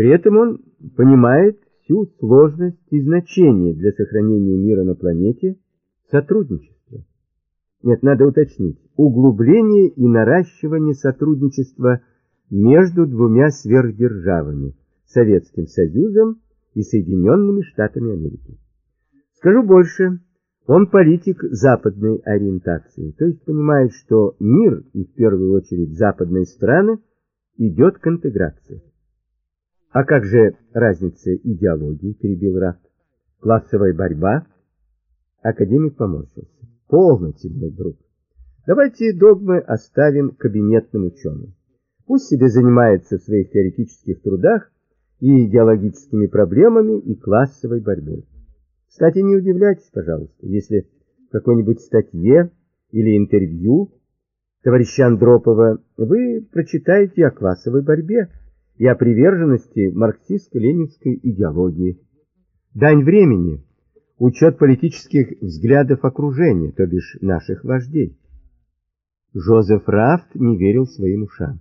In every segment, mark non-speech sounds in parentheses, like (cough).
При этом он понимает всю сложность и значение для сохранения мира на планете сотрудничества. Нет, надо уточнить, углубление и наращивание сотрудничества между двумя сверхдержавами, Советским Союзом и Соединенными Штатами Америки. Скажу больше, он политик западной ориентации, то есть понимает, что мир, и в первую очередь западные страны, идет к интеграции. А как же разница идеологии, перебил Рафт. Классовая борьба? Академик поморщился. Полноте, мой друг. Давайте догмы оставим кабинетным ученым. Пусть себе занимается в своих теоретических трудах и идеологическими проблемами, и классовой борьбой. Кстати, не удивляйтесь, пожалуйста, если в какой-нибудь статье или интервью товарища Андропова вы прочитаете о классовой борьбе и о приверженности марксистско-ленинской идеологии. Дань времени, учет политических взглядов окружения, то бишь наших вождей. Жозеф Рафт не верил своим ушам.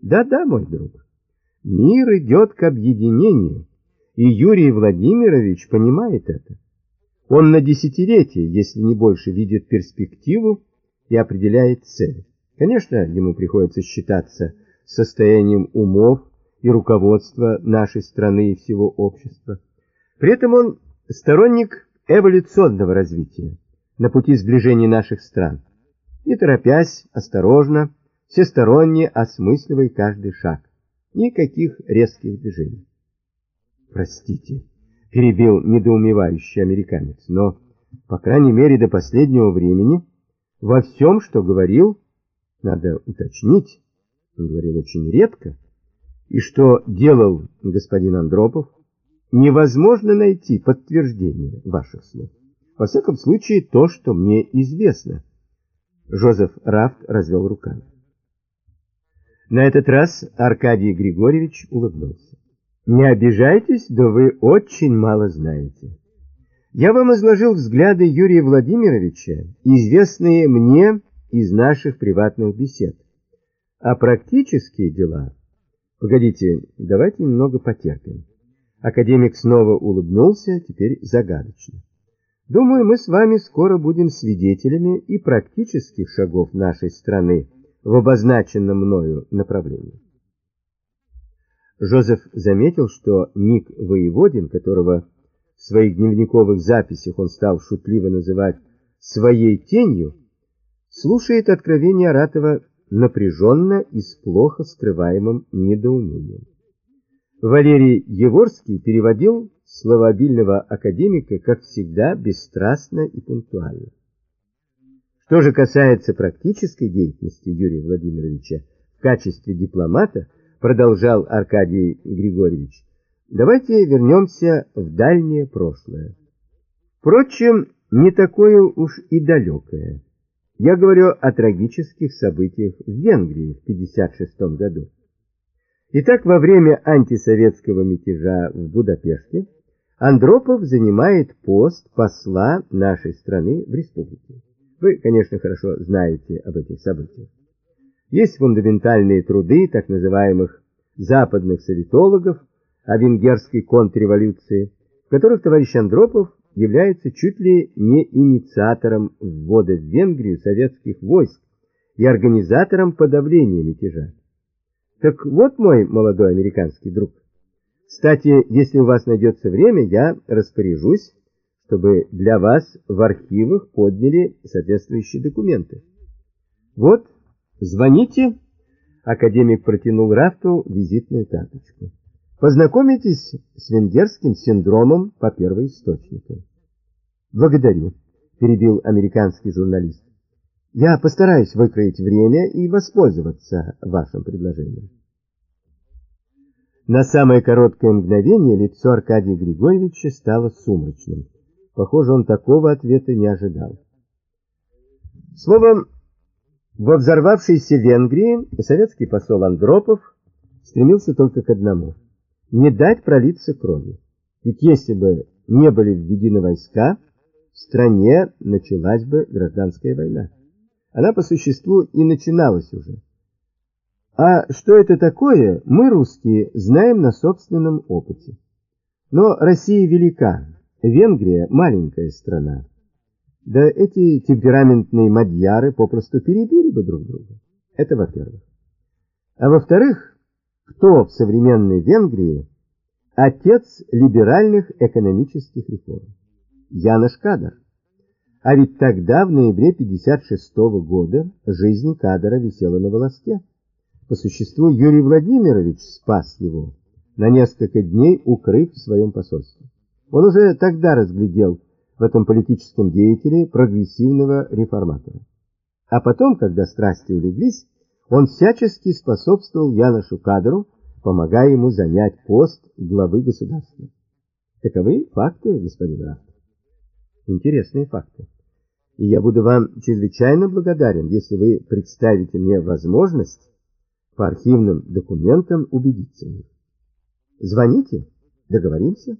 Да-да, мой друг, мир идет к объединению, и Юрий Владимирович понимает это. Он на десятилетие, если не больше, видит перспективу и определяет цель. Конечно, ему приходится считаться состоянием умов и руководства нашей страны и всего общества. При этом он сторонник эволюционного развития на пути сближения наших стран. Не торопясь, осторожно, всесторонне осмысливая каждый шаг. Никаких резких движений. Простите перебил недоумевающий американец, но, по крайней мере, до последнего времени во всем, что говорил, надо уточнить, он говорил очень редко, и что делал господин Андропов, невозможно найти подтверждение ваших слов. Во всяком случае, то, что мне известно. Жозеф Рафт развел руками. На этот раз Аркадий Григорьевич улыбнулся. Не обижайтесь, да вы очень мало знаете. Я вам изложил взгляды Юрия Владимировича, известные мне из наших приватных бесед. А практические дела... Погодите, давайте немного потерпим. Академик снова улыбнулся, теперь загадочно. Думаю, мы с вами скоро будем свидетелями и практических шагов нашей страны в обозначенном мною направлении. Жозеф заметил, что Ник Воеводин, которого в своих дневниковых записях он стал шутливо называть «своей тенью», слушает откровение Аратова напряженно и с плохо скрываемым недоумением. Валерий Еворский переводил словообильного академика, как всегда, бесстрастно и пунктуально. Что же касается практической деятельности Юрия Владимировича в качестве дипломата, продолжал Аркадий Григорьевич, давайте вернемся в дальнее прошлое. Впрочем, не такое уж и далекое. Я говорю о трагических событиях в Венгрии в 1956 году. Итак, во время антисоветского мятежа в Будапеште Андропов занимает пост посла нашей страны в республике. Вы, конечно, хорошо знаете об этих событиях. Есть фундаментальные труды так называемых западных советологов о венгерской контрреволюции, в которых товарищ Андропов является чуть ли не инициатором ввода в Венгрию советских войск и организатором подавления мятежа. Так вот мой молодой американский друг. Кстати, если у вас найдется время, я распоряжусь, чтобы для вас в архивах подняли соответствующие документы. Вот Звоните. Академик протянул Рафту визитную карточку. Познакомитесь с венгерским синдромом по первоисточникам. Благодарю, перебил американский журналист. Я постараюсь выкроить время и воспользоваться вашим предложением. На самое короткое мгновение лицо Аркадия Григорьевича стало сумрачным. Похоже, он такого ответа не ожидал. Словом, во взорвавшейся Венгрии советский посол Андропов стремился только к одному – не дать пролиться крови. Ведь если бы не были введены войска, в стране началась бы гражданская война. Она по существу и начиналась уже. А что это такое, мы, русские, знаем на собственном опыте. Но Россия велика, Венгрия маленькая страна. Да эти темпераментные мадьяры попросту перебили бы друг друга. Это во-первых. А во-вторых, кто в современной Венгрии отец либеральных экономических реформ? Янош Кадар. А ведь тогда, в ноябре 56 -го года, жизнь Кадара висела на волоске. По существу Юрий Владимирович спас его, на несколько дней укрыв в своем посольстве. Он уже тогда разглядел в этом политическом деятеле прогрессивного реформатора. А потом, когда страсти улеглись, он всячески способствовал Яношу Кадру, помогая ему занять пост главы государства. Таковы факты, господин Рафт. Интересные факты. И я буду вам чрезвычайно благодарен, если вы представите мне возможность по архивным документам убедиться в них. Звоните, договоримся.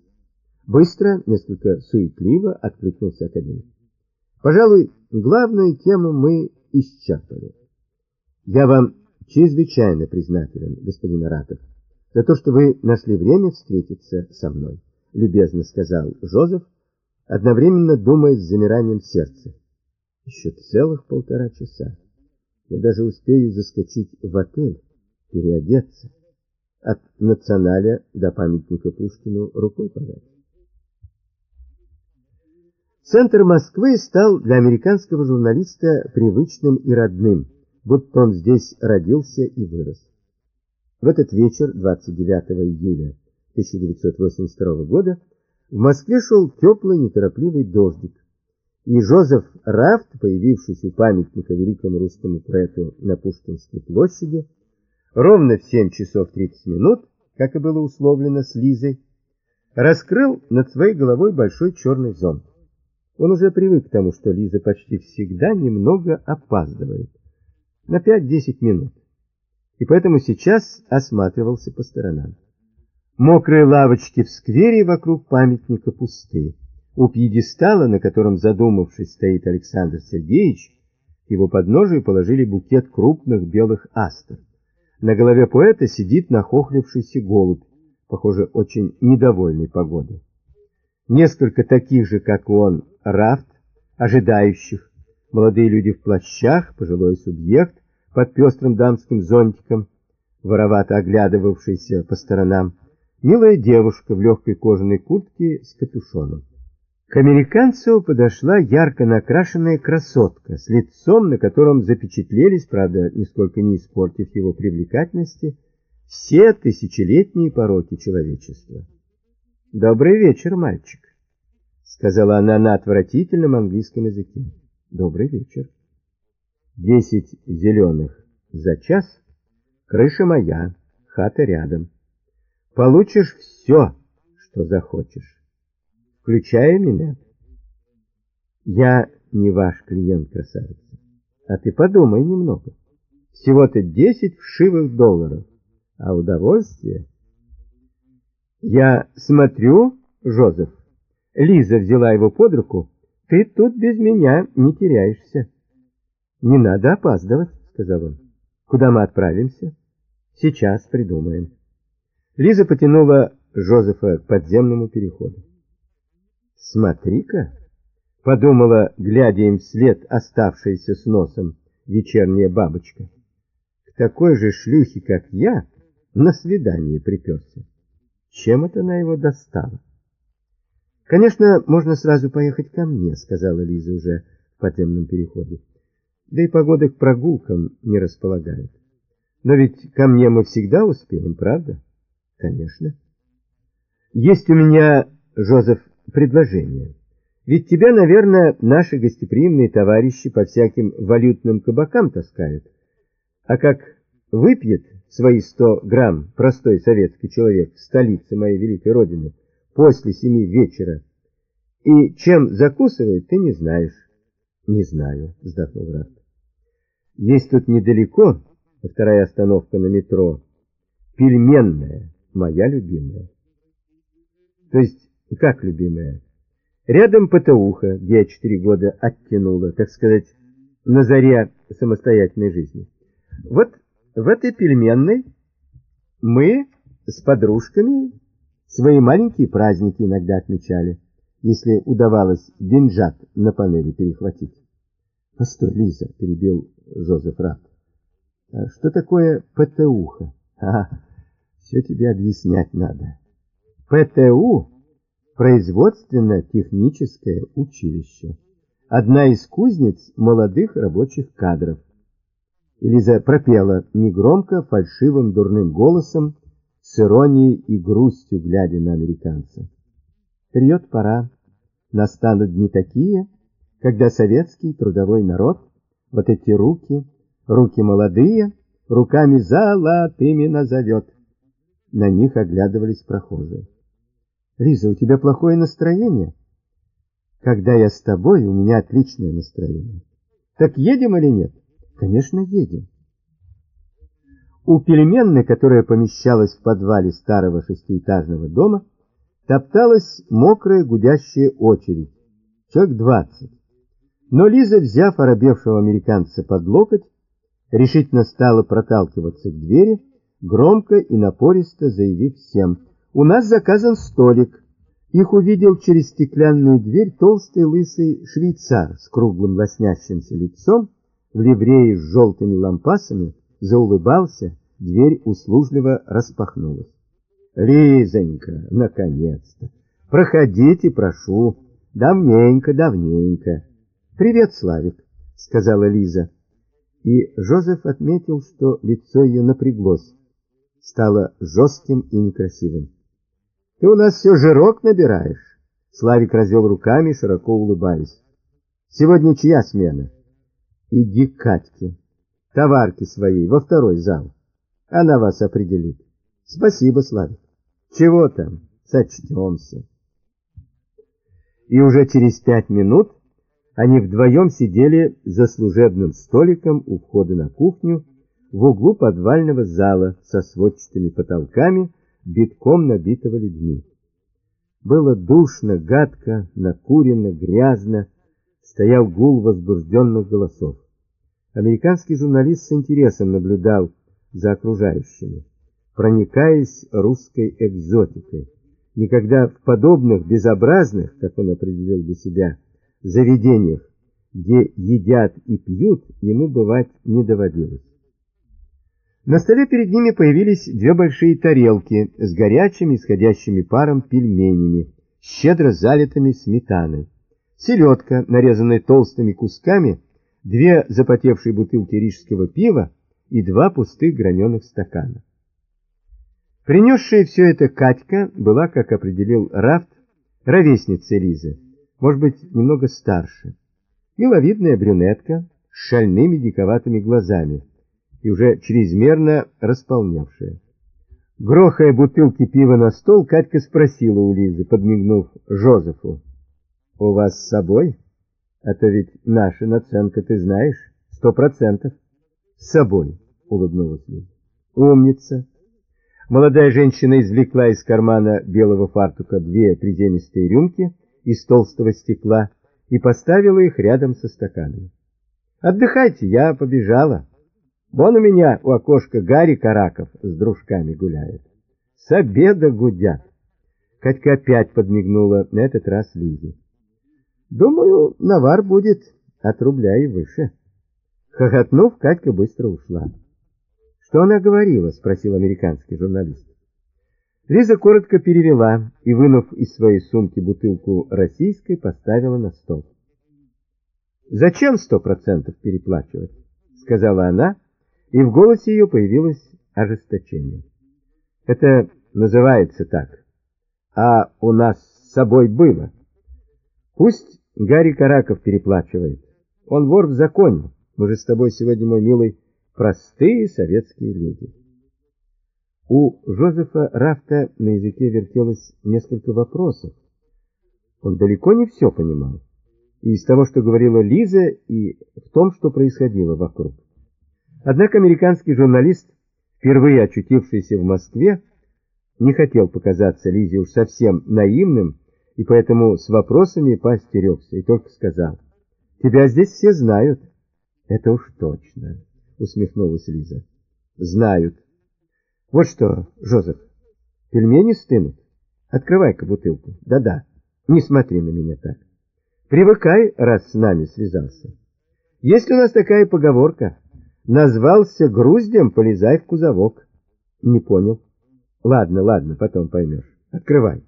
Быстро, несколько суетливо откликнулся академик. Пожалуй, главную тему мы исчерпали. Я вам чрезвычайно признателен, господин Аратов, за то, что вы нашли время встретиться со мной, любезно сказал Жозеф, одновременно думая с замиранием сердца. Еще целых полтора часа. Я даже успею заскочить в отель, переодеться. От националя до памятника Пушкину рукой подать. Центр Москвы стал для американского журналиста привычным и родным, будто он здесь родился и вырос. В этот вечер, 29 июля 1982 года, в Москве шел теплый неторопливый дождик, и Жозеф Рафт, появившись у памятника великому русскому поэту на Пушкинской площади, ровно в 7 часов 30 минут, как и было условлено с Лизой, раскрыл над своей головой большой черный зонт. Он уже привык к тому, что Лиза почти всегда немного опаздывает, на 5-10 минут, и поэтому сейчас осматривался по сторонам. Мокрые лавочки в сквере вокруг памятника пустые. У пьедестала, на котором, задумавшись, стоит Александр Сергеевич, его подножию положили букет крупных белых астр. На голове поэта сидит нахохлившийся голубь, похоже, очень недовольный погодой. Несколько таких же, как он, рафт, ожидающих, молодые люди в плащах, пожилой субъект под пестрым дамским зонтиком, воровато оглядывавшийся по сторонам, милая девушка в легкой кожаной куртке с капюшоном. К американцу подошла ярко накрашенная красотка с лицом, на котором запечатлелись, правда, нисколько не испортив его привлекательности, все тысячелетние пороки человечества. «Добрый вечер, мальчик», — сказала она на отвратительном английском языке. «Добрый вечер». «Десять зеленых за час, крыша моя, хата рядом. Получишь все, что захочешь» включая меня. Я не ваш клиент, красавица. А ты подумай немного. Всего-то десять вшивых долларов. А удовольствие... Я смотрю, Жозеф. Лиза взяла его под руку. Ты тут без меня не теряешься. Не надо опаздывать, сказал он. Куда мы отправимся? Сейчас придумаем. Лиза потянула Жозефа к подземному переходу. «Смотри-ка!» — подумала, глядя им вслед оставшаяся с носом вечерняя бабочка. «К такой же шлюхе, как я, на свидание приперся. Чем это она его достала?» «Конечно, можно сразу поехать ко мне», — сказала Лиза уже в подземном переходе. «Да и погода к прогулкам не располагает. Но ведь ко мне мы всегда успеем, правда?» «Конечно». «Есть у меня, Жозеф, предложение. Ведь тебя, наверное, наши гостеприимные товарищи по всяким валютным кабакам таскают. А как выпьет свои сто грамм простой советский человек в столице моей великой родины после семи вечера, и чем закусывает, ты не знаешь. Не знаю, вздохнул Рафт. Есть тут недалеко, вторая остановка на метро, пельменная, моя любимая. То есть как, любимая? Рядом ПТУха, где я четыре года оттянула, так сказать, на заре самостоятельной жизни. Вот В этой пельменной мы с подружками свои маленькие праздники иногда отмечали, если удавалось деньжат на панели перехватить. — Постой, Лиза, — перебил Жозеф Рафт. А что такое ПТУха? А, все тебе объяснять надо. ПТУ – производственно-техническое училище. Одна из кузнец молодых рабочих кадров. Элиза пропела негромко, фальшивым дурным голосом, с иронией и грустью глядя на американца. Придет пора, настанут дни такие, когда советский трудовой народ, вот эти руки – Руки молодые, руками золотыми назовет. На них оглядывались прохожие. Лиза, у тебя плохое настроение? Когда я с тобой, у меня отличное настроение. Так едем или нет? Конечно, едем. У пельменной, которая помещалась в подвале старого шестиэтажного дома, топталась мокрая гудящая очередь, человек двадцать. Но Лиза, взяв оробевшего американца под локоть, решительно стала проталкиваться к двери, громко и напористо заявив всем, «У нас заказан столик». Их увидел через стеклянную дверь толстый лысый швейцар с круглым лоснящимся лицом, в ливрее с желтыми лампасами, заулыбался, дверь услужливо распахнулась. «Лизонька, наконец-то! Проходите, прошу! Давненько, давненько!» «Привет, Славик!» — сказала Лиза и Жозеф отметил, что лицо ее напряглось, стало жестким и некрасивым. — Ты у нас все жирок набираешь? Славик развел руками, широко улыбаясь. — Сегодня чья смена? — Иди к Катьке, товарки своей, во второй зал. Она вас определит. — Спасибо, Славик. — Чего там? Сочтемся. И уже через пять минут они вдвоем сидели за служебным столиком у входа на кухню в углу подвального зала со сводчатыми потолками, битком набитого людьми. Было душно, гадко, накурено, грязно, стоял гул возбужденных голосов. Американский журналист с интересом наблюдал за окружающими, проникаясь русской экзотикой. Никогда в подобных безобразных, как он определил для себя, заведениях, где едят и пьют, ему бывать не доводилось. На столе перед ними появились две большие тарелки с горячими, исходящими паром пельменями, щедро залитыми сметаной. Селедка, нарезанная толстыми кусками, две запотевшие бутылки рижского пива и два пустых граненых стакана. Принесшая все это Катька была, как определил Рафт, ровесницей Лизы может быть, немного старше. Миловидная брюнетка с шальными диковатыми глазами и уже чрезмерно располнявшая. Грохая бутылки пива на стол, Катька спросила у Лизы, подмигнув Жозефу. — У вас с собой? А то ведь наша наценка, ты знаешь, сто процентов. — С собой, — улыбнулась Лиза. — Умница. Молодая женщина извлекла из кармана белого фартука две приземистые рюмки из толстого стекла и поставила их рядом со стаканами. «Отдыхайте, я побежала. Вон у меня у окошка Гарри Караков с дружками гуляет. С обеда гудят». Катька опять подмигнула, на этот раз Лизе. «Думаю, навар будет от рубля и выше». Хохотнув, Катька быстро ушла. «Что она говорила?» — спросил американский журналист. Лиза коротко перевела и, вынув из своей сумки бутылку российской, поставила на стол. «Зачем сто процентов переплачивать?» — сказала она, и в голосе ее появилось ожесточение. «Это называется так. А у нас с собой было. Пусть Гарри Караков переплачивает. Он вор в законе. Мы же с тобой сегодня, мой милый, простые советские люди». У Жозефа Рафта на языке вертелось несколько вопросов. Он далеко не все понимал. И из того, что говорила Лиза, и в том, что происходило вокруг. Однако американский журналист, впервые очутившийся в Москве, не хотел показаться Лизе уж совсем наивным, и поэтому с вопросами поостерегся и только сказал, «Тебя здесь все знают». «Это уж точно», — усмехнулась Лиза. Знают. Вот что, Жозеф, пельмени стынут. Открывай-ка бутылку. Да-да, не смотри на меня так. Привыкай, раз с нами связался. Есть у нас такая поговорка. Назвался груздем, полезай в кузовок. Не понял. Ладно, ладно, потом поймешь. Открывай.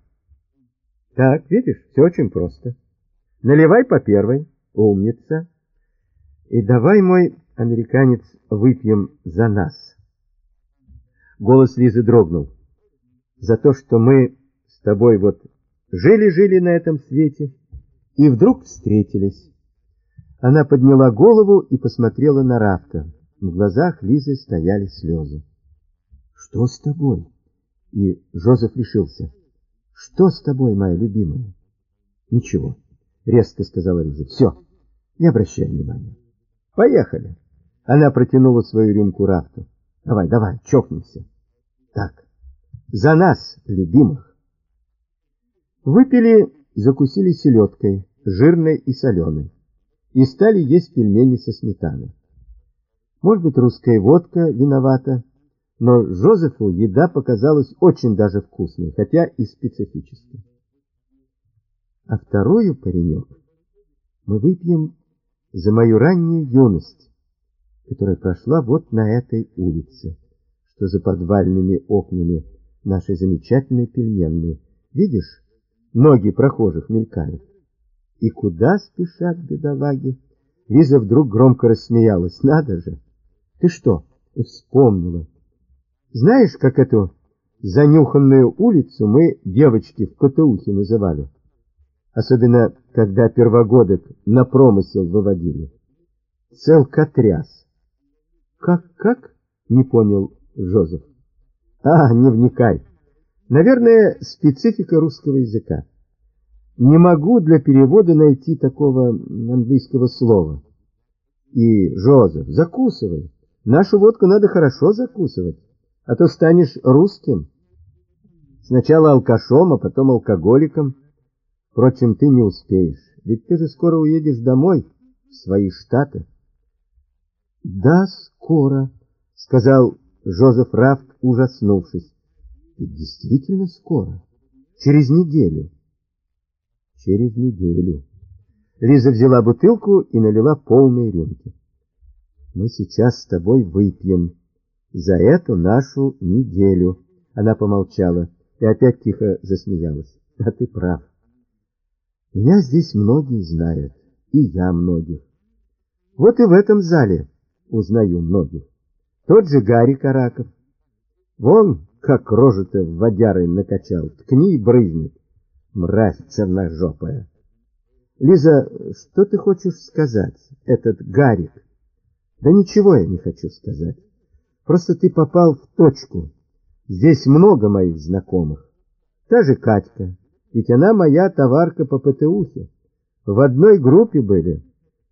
Так, видишь, все очень просто. Наливай по первой. Умница. И давай, мой американец, выпьем за нас. Голос Лизы дрогнул. За то, что мы с тобой вот жили-жили на этом свете и вдруг встретились. Она подняла голову и посмотрела на Рафта. В глазах Лизы стояли слезы. «Что с тобой?» И Жозеф решился. «Что с тобой, моя любимая?» «Ничего», — резко сказала Лиза. «Все, не обращай внимания. Поехали!» Она протянула свою рюмку Рафту. «Давай, давай, чокнемся!» «Так, за нас, любимых!» Выпили, закусили селедкой, жирной и соленой, и стали есть пельмени со сметаной. Может быть, русская водка виновата, но Жозефу еда показалась очень даже вкусной, хотя и специфической. А вторую, паренек, мы выпьем за мою раннюю юность, которая прошла вот на этой улице, что за подвальными окнами нашей замечательной пельменной. Видишь, ноги прохожих мелькают. И куда спешат бедолаги? Лиза вдруг громко рассмеялась. Надо же! Ты что, вспомнила? Знаешь, как эту занюханную улицу мы, девочки, в Котоухе называли? Особенно, когда первогодок на промысел выводили. Целкотряс. Как-как? Не понял Жозеф. А, не вникай. Наверное, специфика русского языка. Не могу для перевода найти такого английского слова. И, Жозеф, закусывай. Нашу водку надо хорошо закусывать, а то станешь русским. Сначала алкашом, а потом алкоголиком. Впрочем, ты не успеешь, ведь ты же скоро уедешь домой, в свои штаты. Да, скоро, сказал Жозеф Рафт, ужаснувшись. И действительно скоро, через неделю. Через неделю. Лиза взяла бутылку и налила полные рюмки мы сейчас с тобой выпьем за эту нашу неделю. Она помолчала и опять тихо засмеялась. А ты прав. Меня здесь многие знают, и я многих. Вот и в этом зале узнаю многих. Тот же Гарри Караков. Вон, как рожа-то водярой накачал, ткни и брызнет. Мразь черножопая. Лиза, что ты хочешь сказать, этот Гарик? Да ничего я не хочу сказать. Просто ты попал в точку. Здесь много моих знакомых. Та же Катька, ведь она моя товарка по ПТУхе. В одной группе были,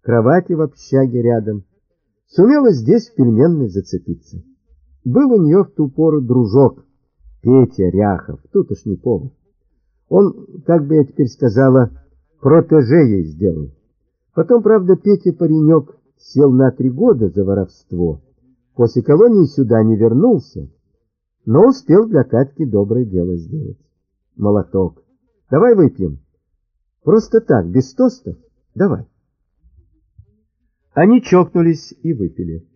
кровати в общаге рядом. Сумела здесь в пельменной зацепиться. Был у нее в ту пору дружок, Петя Ряхов, тут уж не повар. Он, как бы я теперь сказала, протеже ей сделал. Потом, правда, Петя паренек сел на три года за воровство. После колонии сюда не вернулся, но успел для Катьки доброе дело сделать. Молоток. Давай выпьем. Просто так, без тостов. Давай. Они чокнулись и выпили.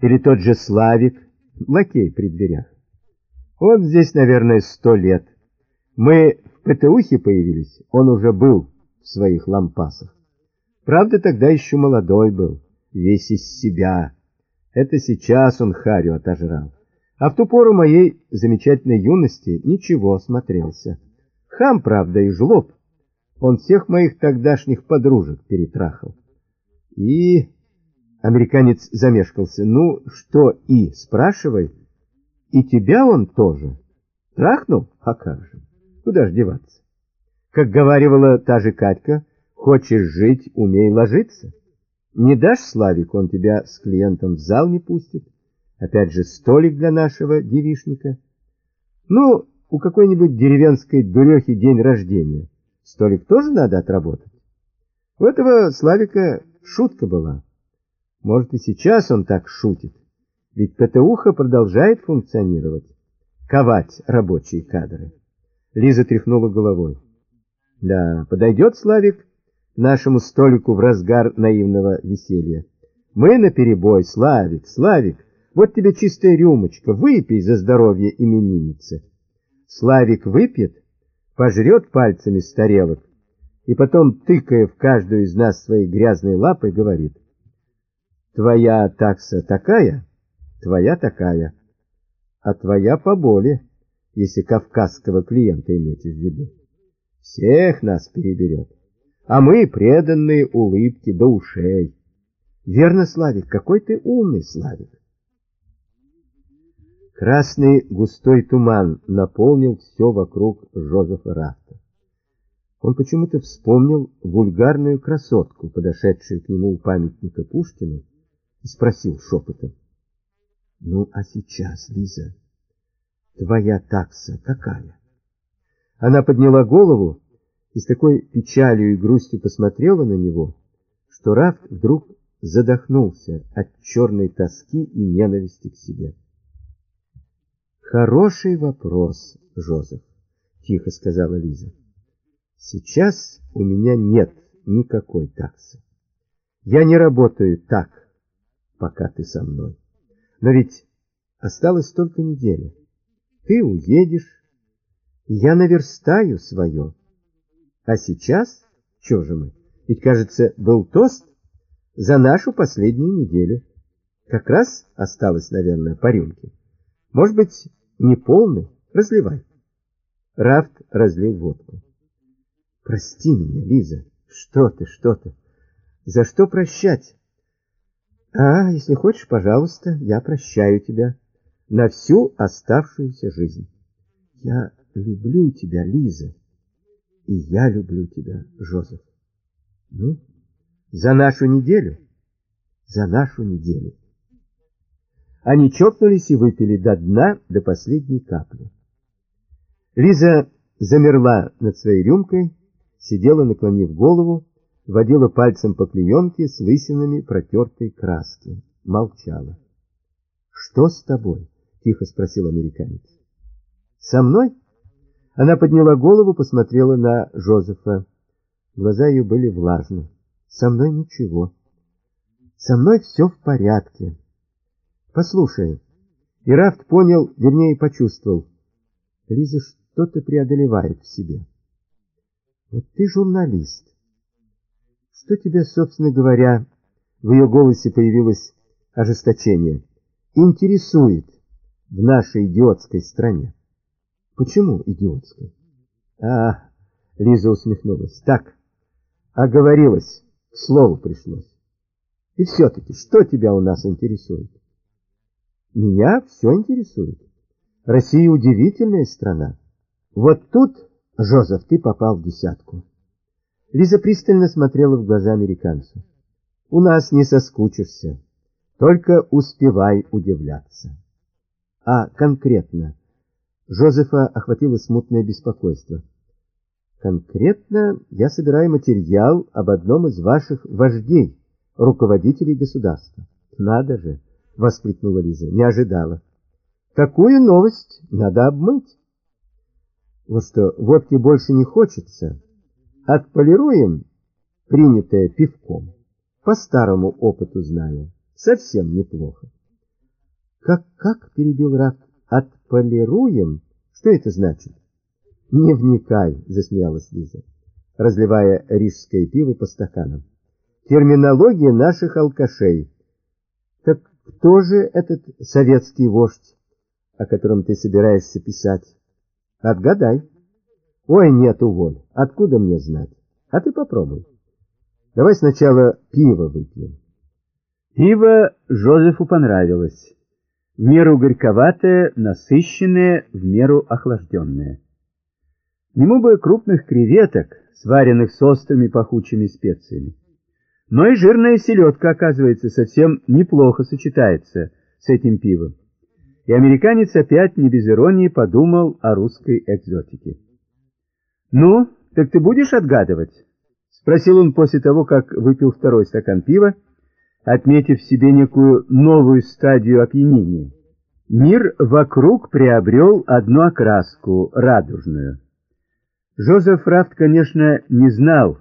Или тот же Славик, лакей при дверях. Он здесь, наверное, сто лет. Мы в ПТУхе появились, он уже был в своих лампасах. Правда, тогда еще молодой был, весь из себя. Это сейчас он харю отожрал. А в ту пору моей замечательной юности ничего смотрелся. Хам, правда, и жлоб. Он всех моих тогдашних подружек перетрахал. И... Американец замешкался. Ну, что и, спрашивай. И тебя он тоже. Трахнул? А как же? Куда ж деваться? Как говаривала та же Катька, Хочешь жить, умей ложиться. Не дашь Славик, он тебя с клиентом в зал не пустит. Опять же, столик для нашего девишника. Ну, у какой-нибудь деревенской дурехи день рождения. Столик тоже надо отработать. У этого Славика шутка была. Может, и сейчас он так шутит. Ведь ПТУХа продолжает функционировать, ковать рабочие кадры. Лиза тряхнула головой. Да, подойдет Славик нашему столику в разгар наивного веселья. Мы наперебой, Славик, Славик, вот тебе чистая рюмочка, выпей за здоровье именинницы. Славик выпьет, пожрет пальцами с тарелок, и потом, тыкая в каждую из нас своей грязной лапой, говорит, «Твоя такса такая, твоя такая, а твоя поболе, если кавказского клиента иметь в виду. Всех нас переберет, а мы преданные улыбки до ушей. Верно, Славик, какой ты умный, Славик!» Красный густой туман наполнил все вокруг Жозефа Рафта. Он почему-то вспомнил вульгарную красотку, подошедшую к нему у памятника Пушкину, и спросил шепотом. «Ну, а сейчас, Лиза, твоя такса какая?» Она подняла голову и с такой печалью и грустью посмотрела на него, что Рафт вдруг задохнулся от черной тоски и ненависти к себе. Хороший вопрос, Жозеф, тихо сказала Лиза. Сейчас у меня нет никакой таксы. Я не работаю так, пока ты со мной. Но ведь осталось только неделя. Ты уедешь, и я наверстаю свое. А сейчас, что же мы? Ведь, кажется, был тост за нашу последнюю неделю. Как раз осталось, наверное, по рюмке. Может быть, не полный, разливай. Рафт разлил водку. Прости меня, Лиза. Что ты, что ты? За что прощать? А, если хочешь, пожалуйста, я прощаю тебя на всю оставшуюся жизнь. Я люблю тебя, Лиза, и я люблю тебя, Жозеф. Ну, за нашу неделю, за нашу неделю. Они чокнулись и выпили до дна, до последней капли. Лиза замерла над своей рюмкой, сидела, наклонив голову, водила пальцем по клеенке с лысинами протертой краски. Молчала. «Что с тобой?» — тихо спросил американец. «Со мной?» Она подняла голову, посмотрела на Жозефа. Глаза ее были влажны. «Со мной ничего. Со мной все в порядке». Послушай. И Рафт понял, вернее, почувствовал. Лиза что-то преодолевает в себе. Вот ты журналист. Что тебя, собственно говоря, в ее голосе появилось ожесточение, интересует в нашей идиотской стране? Почему идиотской? А, Лиза усмехнулась. Так, оговорилась, к слову пришлось. И все-таки, что тебя у нас интересует? Меня все интересует. Россия удивительная страна. Вот тут, Жозеф, ты попал в десятку. Лиза пристально смотрела в глаза американцу. У нас не соскучишься. Только успевай удивляться. А конкретно? Жозефа охватило смутное беспокойство. Конкретно я собираю материал об одном из ваших вождей, руководителей государства. Надо же! — воскликнула Лиза. «Не ожидала. Такую новость надо обмыть. Вот что, водки больше не хочется. Отполируем принятое пивком. По старому опыту знаю. Совсем неплохо». «Как, как?» — перебил Раф. «Отполируем? Что это значит?» «Не вникай», — засмеялась Лиза, разливая рижское пиво по стаканам. «Терминология наших алкашей. Так кто же этот советский вождь, о котором ты собираешься писать? Отгадай. Ой, нет, уволь. Откуда мне знать? А ты попробуй. Давай сначала пиво выпьем. Пиво Жозефу понравилось. В меру горьковатое, насыщенное, в меру охлажденное. Ему бы крупных креветок, сваренных с острыми пахучими специями. Но и жирная селедка, оказывается, совсем неплохо сочетается с этим пивом. И американец опять не без иронии подумал о русской экзотике. «Ну, так ты будешь отгадывать?» — спросил он после того, как выпил второй стакан пива отметив себе некую новую стадию опьянения. Мир вокруг приобрел одну окраску, радужную. Жозеф Рафт, конечно, не знал,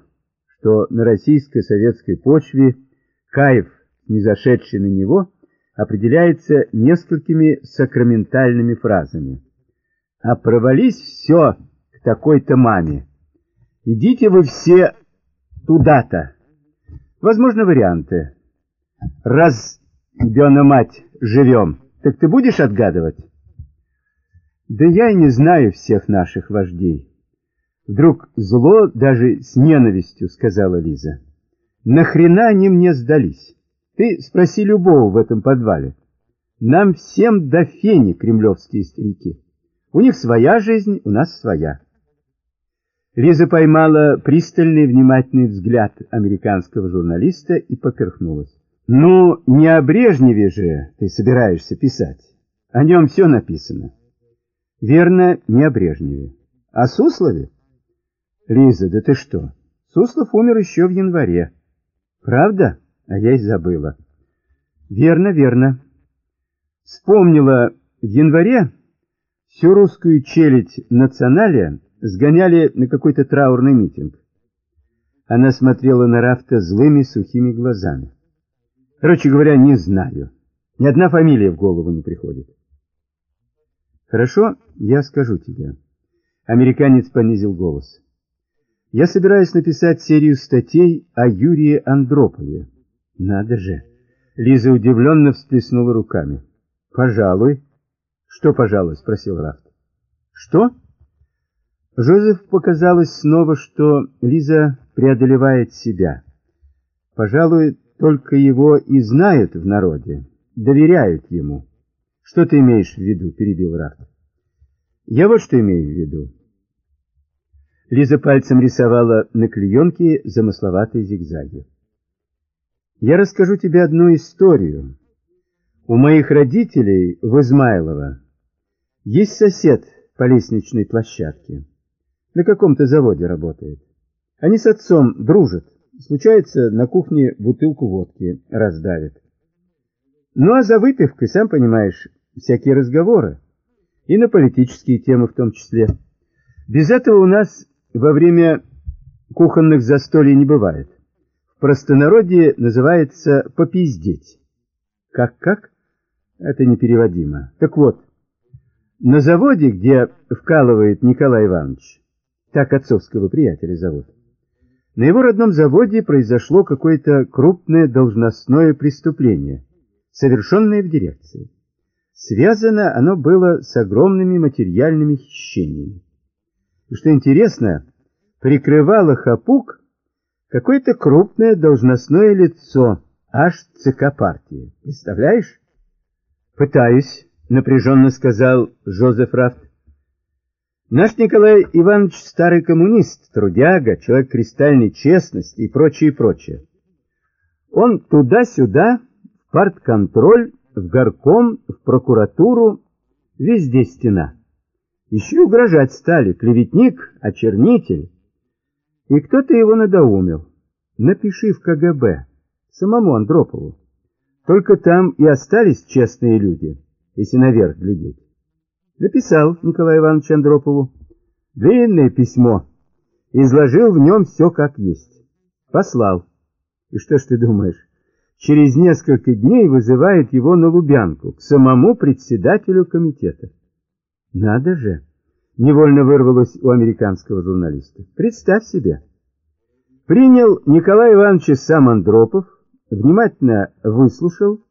что на российско-советской почве кайф, не зашедший на него, определяется несколькими сакраментальными фразами. «А провались все к такой-то маме! Идите вы все туда-то!» Возможно, варианты. «Раз, бена мать, живем, так ты будешь отгадывать?» «Да я и не знаю всех наших вождей». Вдруг зло даже с ненавистью сказала Лиза. Нахрена они мне сдались? Ты спроси любого в этом подвале. Нам всем до фени кремлевские старики. У них своя жизнь, у нас своя. Лиза поймала пристальный внимательный взгляд американского журналиста и поперхнулась. «Ну, не о Брежневе же ты собираешься писать. О нем все написано». «Верно, не о Брежневе. О Суслове?» Лиза, да ты что? Суслов умер еще в январе. Правда? А я и забыла. Верно, верно. Вспомнила, в январе всю русскую челядь националия сгоняли на какой-то траурный митинг. Она смотрела на Рафта злыми сухими глазами. Короче говоря, не знаю. Ни одна фамилия в голову не приходит. Хорошо, я скажу тебе. Американец понизил голос. Я собираюсь написать серию статей о Юрии Андропове. Надо же. Лиза удивленно всплеснула руками. Пожалуй. Что, пожалуй, спросил Рафт. Что? Жозеф показалось снова, что Лиза преодолевает себя. Пожалуй, только его и знают в народе, доверяют ему. Что ты имеешь в виду, перебил Рафт. Я вот что имею в виду. Лиза пальцем рисовала на клеенке замысловатые зигзаги. «Я расскажу тебе одну историю. У моих родителей в Измайлово есть сосед по лестничной площадке. На каком-то заводе работает. Они с отцом дружат. Случается, на кухне бутылку водки раздавит. Ну а за выпивкой, сам понимаешь, всякие разговоры. И на политические темы в том числе. Без этого у нас во время кухонных застолий не бывает. В простонародье называется «попиздеть». Как-как? Это непереводимо. Так вот, на заводе, где вкалывает Николай Иванович, так отцовского приятеля зовут, на его родном заводе произошло какое-то крупное должностное преступление, совершенное в дирекции. Связано оно было с огромными материальными хищениями. И что интересно, прикрывало хапук какое-то крупное должностное лицо, аж ЦК партии. Представляешь? Пытаюсь, напряженно сказал Жозеф Рафт. Наш Николай Иванович старый коммунист, трудяга, человек кристальной честности и прочее, прочее. Он туда-сюда, в партконтроль, в горком, в прокуратуру, везде стена. Еще угрожать стали, клеветник, очернитель. И кто-то его надоумил. Напиши в КГБ, самому Андропову. Только там и остались честные люди, если наверх глядеть. Написал Николай Иванович Андропову. Длинное письмо. Изложил в нем все как есть. Послал. И что ж ты думаешь? Через несколько дней вызывает его на Лубянку, к самому председателю комитета. Надо же! Невольно вырвалось у американского журналиста. Представь себе! Принял Николай Иванович сам Андропов, внимательно выслушал,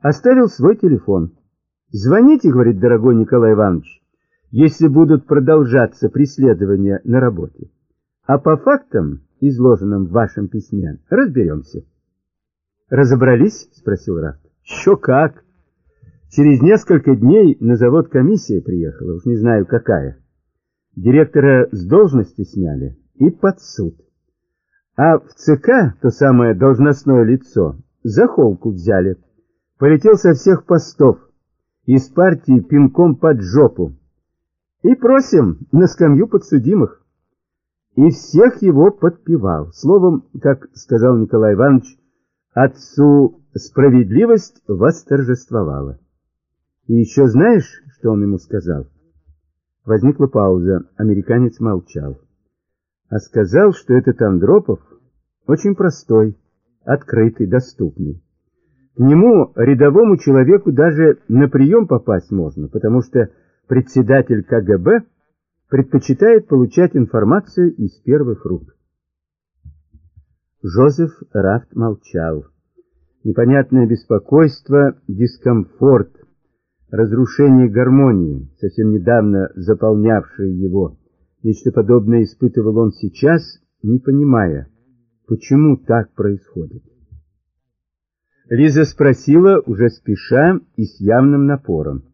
оставил свой телефон. «Звоните, — говорит дорогой Николай Иванович, — если будут продолжаться преследования на работе. А по фактам, изложенным в вашем письме, разберемся». «Разобрались?» — спросил Рафт. «Еще как!» Через несколько дней на завод комиссия приехала, уж не знаю какая. Директора с должности сняли и под суд. А в ЦК то самое должностное лицо за холку взяли. Полетел со всех постов, из партии пинком под жопу. И просим на скамью подсудимых. И всех его подпевал. Словом, как сказал Николай Иванович, Отцу справедливость восторжествовала. И еще знаешь, что он ему сказал? Возникла пауза, американец молчал. А сказал, что этот Андропов очень простой, открытый, доступный. Нему, рядовому человеку, даже на прием попасть можно, потому что председатель КГБ предпочитает получать информацию из первых рук. Жозеф Рафт молчал. Непонятное беспокойство, дискомфорт, разрушение гармонии, совсем недавно заполнявшее его. Нечто подобное испытывал он сейчас, не понимая, почему так происходит. Лиза спросила, уже спеша и с явным напором.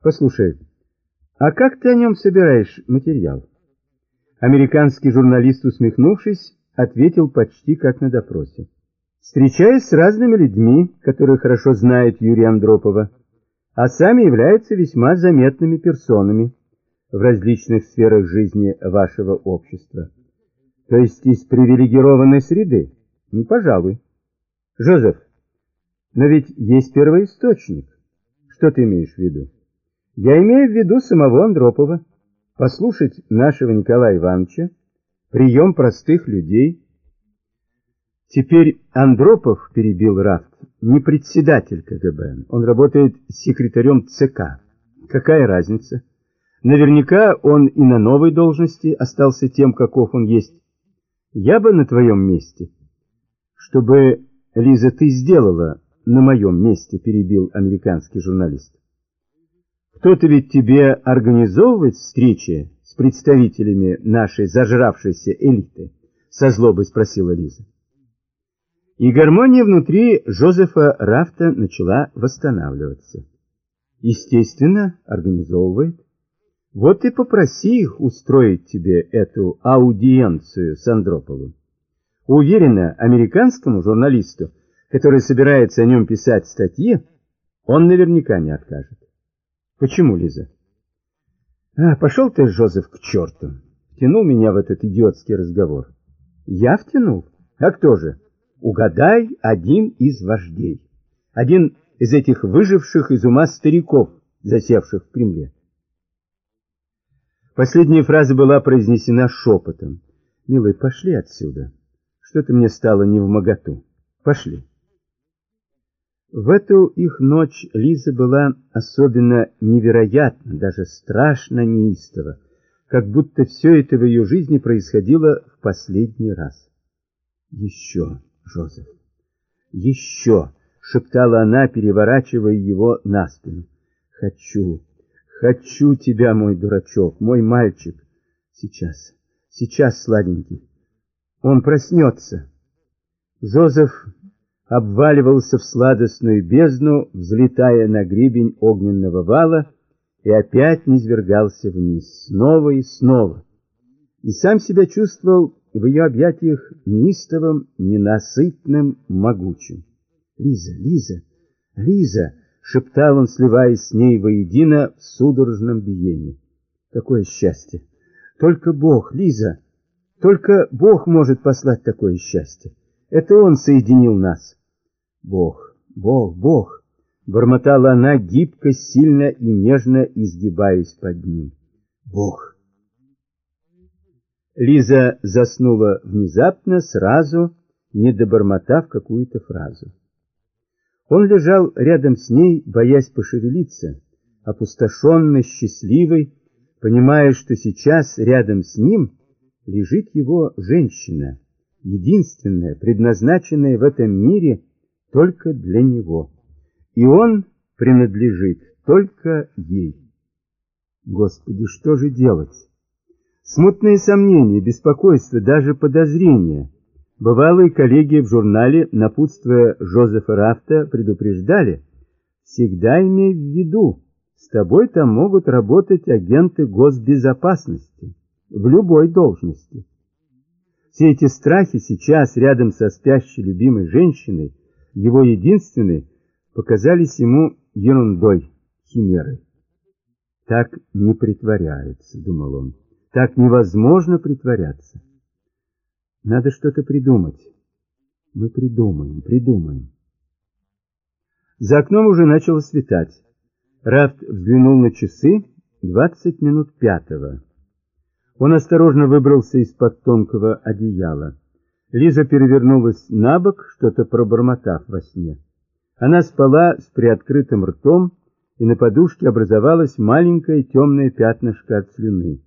«Послушай, а как ты о нем собираешь материал?» Американский журналист, усмехнувшись, ответил почти как на допросе. Встречаясь с разными людьми, которые хорошо знают Юрия Андропова, а сами являются весьма заметными персонами в различных сферах жизни вашего общества. То есть из привилегированной среды? Ну, пожалуй. Жозеф, но ведь есть первоисточник. Что ты имеешь в виду? Я имею в виду самого Андропова. Послушать нашего Николая Ивановича, прием простых людей. Теперь Андропов, перебил Рафт, не председатель КГБ, он работает секретарем ЦК. Какая разница? Наверняка он и на новой должности остался тем, каков он есть. Я бы на твоем месте, чтобы, Лиза, ты сделала на моем месте, перебил американский журналист. Кто-то ведь тебе организовывает встречи с представителями нашей зажравшейся элиты? Со злобой спросила Лиза. И гармония внутри Жозефа Рафта начала восстанавливаться. Естественно, организовывает. Вот и попроси их устроить тебе эту аудиенцию с Андроповым. Уверена, американскому журналисту который собирается о нем писать статьи, он наверняка не откажет. Почему, Лиза? А, пошел ты, Жозеф, к черту. Втянул меня в этот идиотский разговор. Я втянул? А кто же? Угадай один из вождей. Один из этих выживших из ума стариков, засевших в Кремле. Последняя фраза была произнесена шепотом. «Милый, пошли отсюда. Что-то мне стало не в моготу. Пошли». В эту их ночь Лиза была особенно невероятно, даже страшно неистова, как будто все это в ее жизни происходило в последний раз. «Еще, Жозеф, еще!» — шептала она, переворачивая его на спину. «Хочу, хочу тебя, мой дурачок, мой мальчик. Сейчас, сейчас, сладенький. Он проснется». Жозеф обваливался в сладостную бездну, взлетая на гребень огненного вала и опять низвергался вниз, снова и снова. И сам себя чувствовал в ее объятиях неистовым, ненасытным, могучим. «Лиза, Лиза, Лиза!» — шептал он, сливаясь с ней воедино в судорожном биении. «Какое счастье! Только Бог, Лиза! Только Бог может послать такое счастье! Это Он соединил нас!» Бог, Бог, Бог! Бормотала она гибко, сильно и нежно изгибаясь под ним. Бог! Лиза заснула внезапно, сразу, не добормотав какую-то фразу. Он лежал рядом с ней, боясь пошевелиться, опустошенный, счастливый, понимая, что сейчас рядом с ним лежит его женщина, единственная, предназначенная в этом мире только для него, и он принадлежит только ей. Господи, что же делать? Смутные сомнения, беспокойство, даже подозрения. Бывалые коллеги в журнале, напутствуя Жозефа Рафта, предупреждали, всегда имей в виду, с тобой там могут работать агенты госбезопасности в любой должности. Все эти страхи сейчас рядом со спящей любимой женщиной его единственной, показались ему ерундой, химерой. Так не притворяются, думал он. Так невозможно притворяться. Надо что-то придумать. Мы придумаем, придумаем. За окном уже начало светать. Рафт взглянул на часы. Двадцать минут пятого. Он осторожно выбрался из-под тонкого одеяла. Лиза перевернулась на бок, что-то пробормотав во сне. Она спала с приоткрытым ртом, и на подушке образовалось маленькое темное пятнышко от слюны.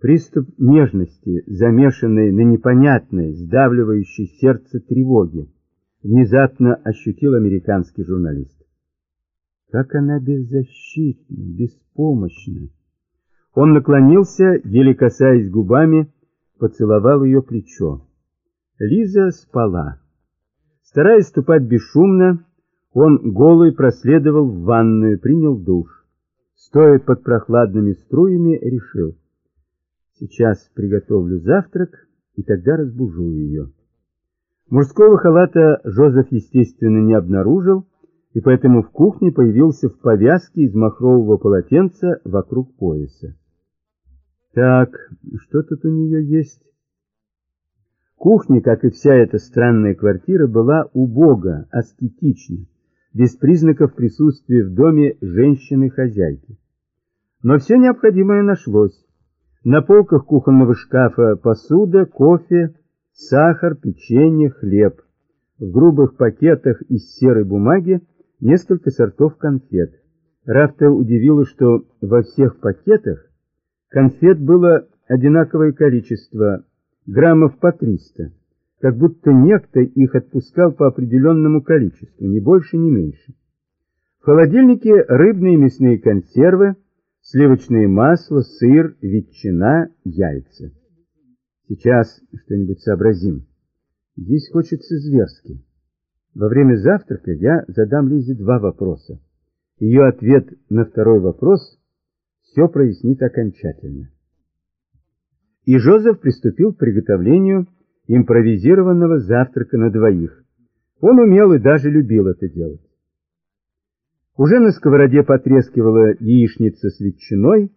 Приступ нежности, замешанный на непонятной, сдавливающей сердце тревоги, внезапно ощутил американский журналист. Как она беззащитна, беспомощна. Он наклонился, еле касаясь губами, поцеловал ее плечо. Лиза спала. Стараясь ступать бесшумно, он голый проследовал в ванную, принял душ. Стоя под прохладными струями, решил. Сейчас приготовлю завтрак, и тогда разбужу ее. Мужского халата Жозеф, естественно, не обнаружил, и поэтому в кухне появился в повязке из махрового полотенца вокруг пояса. Так, что тут у нее есть? Кухня, как и вся эта странная квартира, была убога, аскетична, без признаков присутствия в доме женщины-хозяйки. Но все необходимое нашлось. На полках кухонного шкафа посуда, кофе, сахар, печенье, хлеб. В грубых пакетах из серой бумаги несколько сортов конфет. Рафта удивила, что во всех пакетах конфет было одинаковое количество, граммов по 300, как будто некто их отпускал по определенному количеству, ни больше, ни меньше. В холодильнике рыбные мясные консервы, сливочное масло, сыр, ветчина, яйца. Сейчас что-нибудь сообразим. Здесь хочется зверски. Во время завтрака я задам Лизе два вопроса. Ее ответ на второй вопрос все прояснит окончательно. И Жозеф приступил к приготовлению импровизированного завтрака на двоих. Он умел и даже любил это делать. Уже на сковороде потрескивала яичница с ветчиной,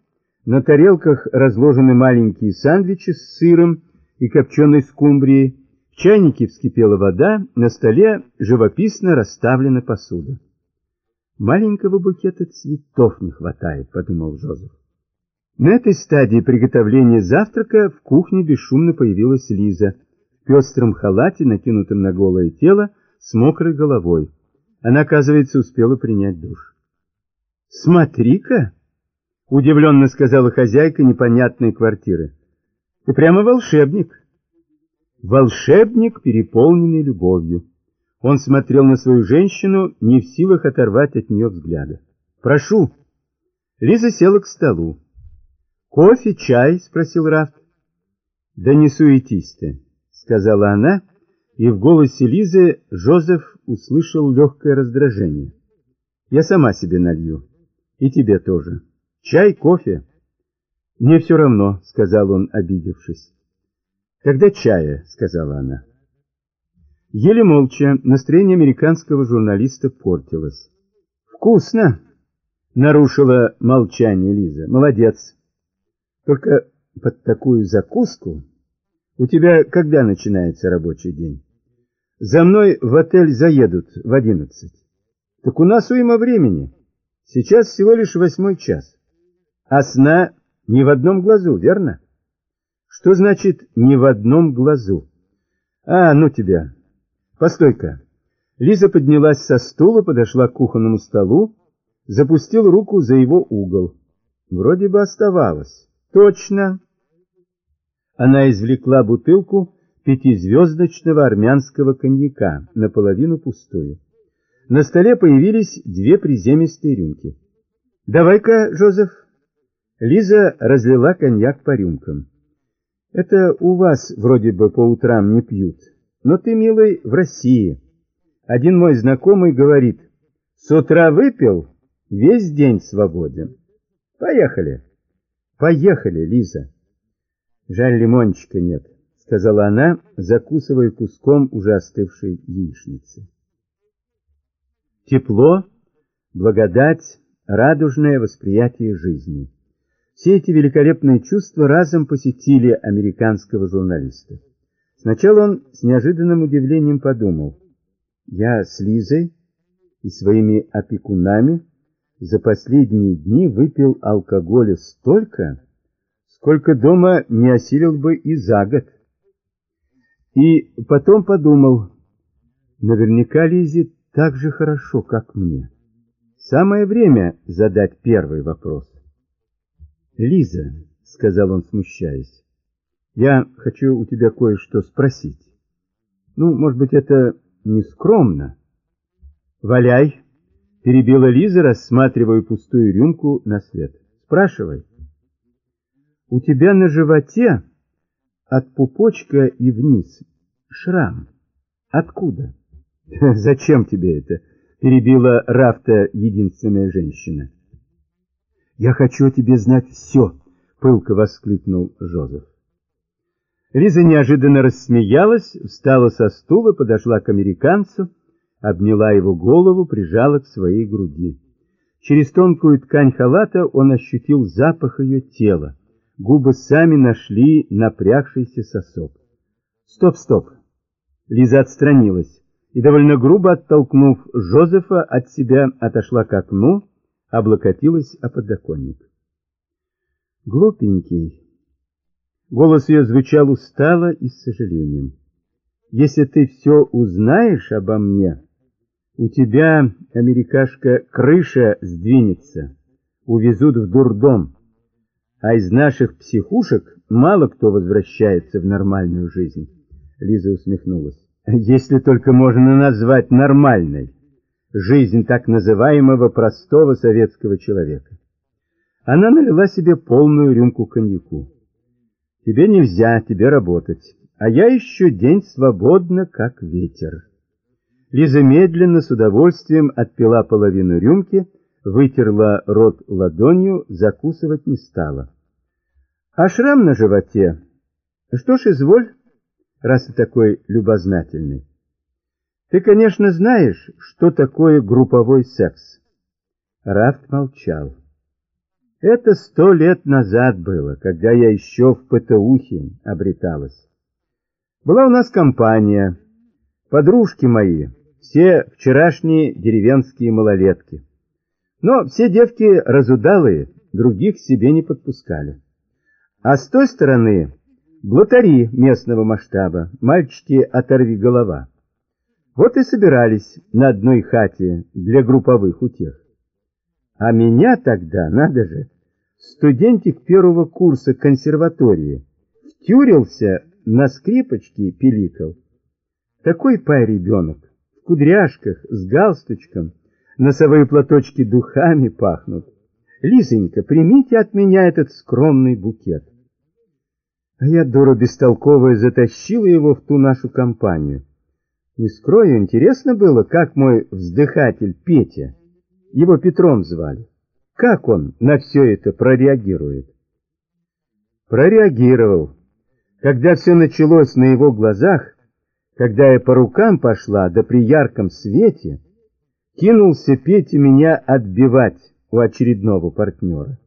на тарелках разложены маленькие сандвичи с сыром и копченой скумбрией, в чайнике вскипела вода, на столе живописно расставлена посуда. «Маленького букета цветов не хватает», — подумал Жозеф. На этой стадии приготовления завтрака в кухне бесшумно появилась Лиза в пестром халате, накинутом на голое тело, с мокрой головой. Она, оказывается, успела принять душ. «Смотри-ка!» — удивленно сказала хозяйка непонятной квартиры. «Ты прямо волшебник!» Волшебник, переполненный любовью. Он смотрел на свою женщину, не в силах оторвать от нее взгляда. «Прошу». Лиза села к столу. «Кофе, чай?» — спросил Рафт. «Да не суетись ты», — сказала она, и в голосе Лизы Жозеф услышал легкое раздражение. «Я сама себе налью. И тебе тоже. Чай, кофе?» «Мне все равно», — сказал он, обидевшись. «Тогда чая», — сказала она. Еле молча, настроение американского журналиста портилось. «Вкусно!» — нарушила молчание Лиза. «Молодец! Только под такую закуску у тебя когда начинается рабочий день? За мной в отель заедут в одиннадцать. Так у нас уйма времени. Сейчас всего лишь восьмой час. А сна ни в одном глазу, верно?» Что значит «не в одном глазу»? А, ну тебя. Постой-ка. Лиза поднялась со стула, подошла к кухонному столу, запустил руку за его угол. Вроде бы оставалось. Точно. Она извлекла бутылку пятизвездочного армянского коньяка, наполовину пустую. На столе появились две приземистые рюмки. «Давай-ка, Жозеф». Лиза разлила коньяк по рюмкам. Это у вас вроде бы по утрам не пьют. Но ты, милый, в России. Один мой знакомый говорит, с утра выпил, весь день свободен. Поехали. Поехали, Лиза. Жаль, лимончика нет, сказала она, закусывая куском уже остывшей яичницы. Тепло, благодать, радужное восприятие жизни. Все эти великолепные чувства разом посетили американского журналиста. Сначала он с неожиданным удивлением подумал, я с Лизой и своими опекунами за последние дни выпил алкоголя столько, сколько дома не осилил бы и за год. И потом подумал, наверняка Лизе так же хорошо, как мне. Самое время задать первый вопрос. «Лиза», — сказал он, смущаясь, — «я хочу у тебя кое-что спросить. Ну, может быть, это не скромно?» «Валяй», — перебила Лиза, рассматривая пустую рюмку на свет. «Спрашивай». «У тебя на животе от пупочка и вниз шрам. Откуда?» (laughs) «Зачем тебе это?» — перебила Рафта единственная женщина. «Я хочу о тебе знать все!» — пылко воскликнул Жозеф. Лиза неожиданно рассмеялась, встала со стула, подошла к американцу, обняла его голову, прижала к своей груди. Через тонкую ткань халата он ощутил запах ее тела. Губы сами нашли напрягшийся сосок. «Стоп, стоп!» Лиза отстранилась и, довольно грубо оттолкнув Жозефа от себя, отошла к окну, облокотилась о подоконник. Глупенький. Голос ее звучал устало и с сожалением. Если ты все узнаешь обо мне, у тебя, америкашка, крыша сдвинется, увезут в дурдом, а из наших психушек мало кто возвращается в нормальную жизнь. Лиза усмехнулась. Если только можно назвать нормальной жизнь так называемого простого советского человека. Она налила себе полную рюмку коньяку. Тебе нельзя, тебе работать, а я еще день свободно, как ветер. Лиза медленно, с удовольствием отпила половину рюмки, вытерла рот ладонью, закусывать не стала. А шрам на животе? Что ж, изволь, раз ты такой любознательный. Ты, конечно, знаешь, что такое групповой секс. Рафт молчал. Это сто лет назад было, когда я еще в ПТУхе обреталась. Была у нас компания, подружки мои, все вчерашние деревенские малолетки. Но все девки разудалые, других себе не подпускали. А с той стороны блатари местного масштаба, мальчики оторви голова. Вот и собирались на одной хате для групповых утех. А меня тогда, надо же, студентик первого курса консерватории, втюрился на скрипочке пиликал. Такой пай ребенок, кудряшках, с галстучком, носовые платочки духами пахнут. Лизонька, примите от меня этот скромный букет. А я, дура бестолковая, затащила его в ту нашу компанию. Не скрою, интересно было, как мой вздыхатель Петя, его Петром звали, как он на все это прореагирует. Прореагировал. Когда все началось на его глазах, когда я по рукам пошла, да при ярком свете, кинулся Петя меня отбивать у очередного партнера.